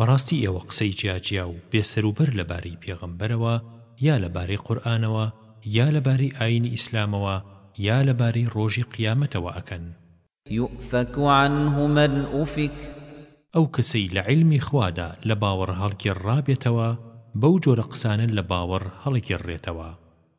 بەڕاستی ئێوە قسەی جیا جیا و بێ سەر و بەر لە بارەی پێغەمبەرەوە یا لە بارەی قورئانەوە یا لە بارەی ئاینی ئیسلامەوە یا لە بارەی ڕۆژی قیامەتەوە ئەکەن. یوفەک عنه من ئوفیک. ئەو کەسەی لە عیلمی خوادا لە باوەڕ هەڵگێڕرابێتەوە بەو جۆرە قسانە لە باوەڕ هەڵگێڕرێتەوە.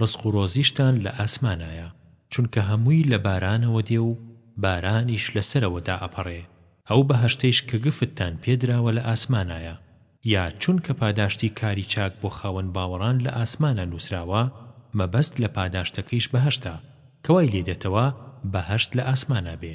ڕزق و ڕۆزیشتان لە ئاسمانایە چونکە هەمووی لە بارانەوە دێ و بارانیش لە سەرەوە دائەپەڕێ، ئەو بەهەشتەیش کە گفتتان پێ دراوە لە ئاسمانایە، یا چونکە پاداشتی کاری چاک بۆ خاوەن باوەڕان لە ئاسمانا نووسراوە، مەبەست لە پاداشتەکەیش بەهەشتە، کە وای لێ دێتەوە بەهەشت لە ئاسمانا بێ.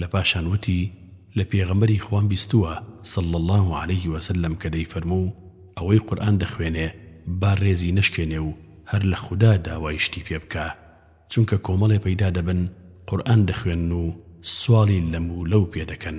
لە پاشان وتی، لە پێغەمبەری خوام بیستووە، صلی اللە علیە وسلم، کە دەیفەرموو، ئەوەی قورئان دەخوێنێ با ڕێزی نەشکێنێ و هەر لە خودا داوای شتی پێ بکا، چونکە کۆمەڵێ پەیدا دەبن قورئان دەخوێنن و سواڵی لەم و لەو پێ دەکەن.